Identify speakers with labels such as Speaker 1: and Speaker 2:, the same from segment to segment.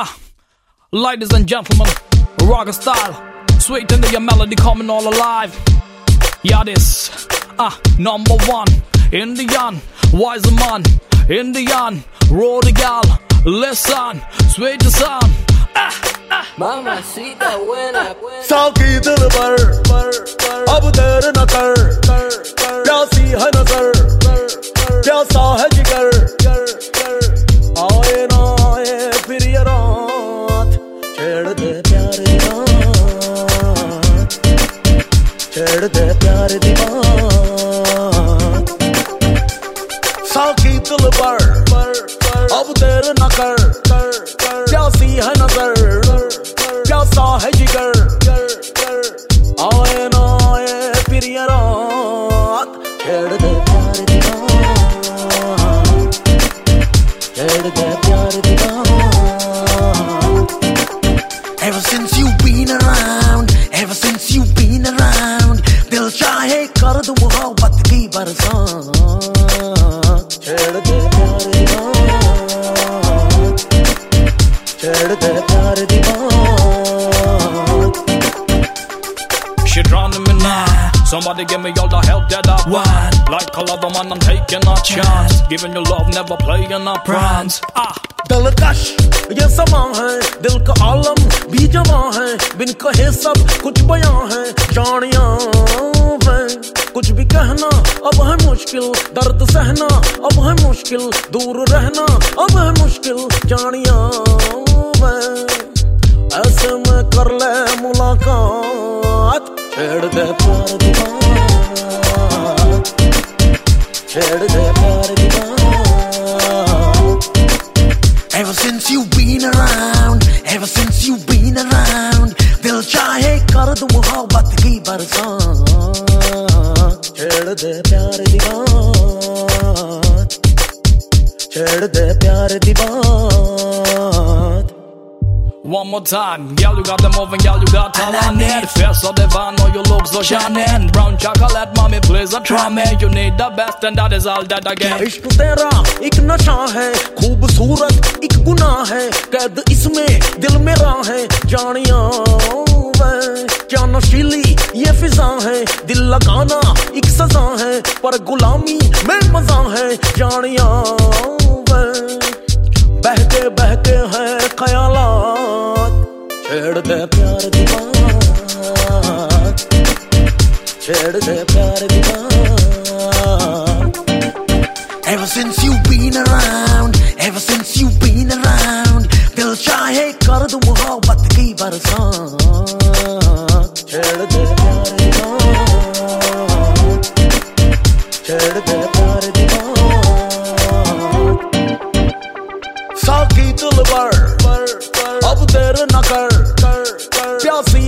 Speaker 1: Ah, ladies and gentlemen, rock style, sweet and your melody coming all alive. Yeah, this, ah, number one, Indian, wise man, Indian, road gal, listen, sweet sound. Ah, ah,
Speaker 2: Mamacita buena, buena.
Speaker 3: Salki dilbar, ab ter na ter. छेड़ दे प्यार छेड़ प्यार साकी दिल पर अब देर न कर प्यासी है नज़र।
Speaker 4: since you've been around, ever since you've been around, दिल चाहे कर दो मोहब्बत की बरसात
Speaker 3: छेड़ दे प्यार
Speaker 1: Somebody give me all the help that I want. Like a lover man, I'm taking a chance. Giving you love, never playing a pranks. Ah,
Speaker 3: दिलकश ये समा है दिल का आलम भी जमा है बिन कहे सब कुछ बयां है जानिया है कुछ भी कहना अब है मुश्किल दर्द सहना अब है मुश्किल दूर रहना अब है मुश्किल जानिया है ऐसे में कर ले मुलाकात
Speaker 4: Ever since you've been around, ever since you've been around, they'll try a car the wall, but
Speaker 3: the key the song. Chill the pyar the bar. Chill the pyar the bar.
Speaker 1: One more time. Girl, you got them moving, girl, you got talent. The face of the van, oh, you look so shining. Brown chocolate, mommy, please a try me. You need the best, and that is all that I get.
Speaker 3: इश्क तेरा एक नशा है खूबसूरत एक गुनाह है कैद इसमें दिल मेरा है जानिया क्या नशीली ये फिजा है दिल लगाना एक सजा है पर गुलामी में मज़ा है जानिया दे प्यार दी बात छेड़ दे प्यार दी बात
Speaker 4: Ever since you've been around, ever since you've been around, दिल चाहे कर दो मोहब्बत की बरसात
Speaker 3: छेड़ दे प्यार दी बात छेड़ दे प्यार दी बात साकी दिल पर अब देर न कर प्यासी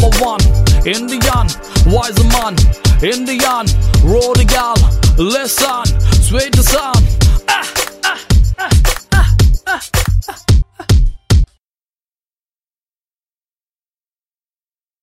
Speaker 1: Number one, Indian, wise man, Indian, the gal, listen, sweet the sound.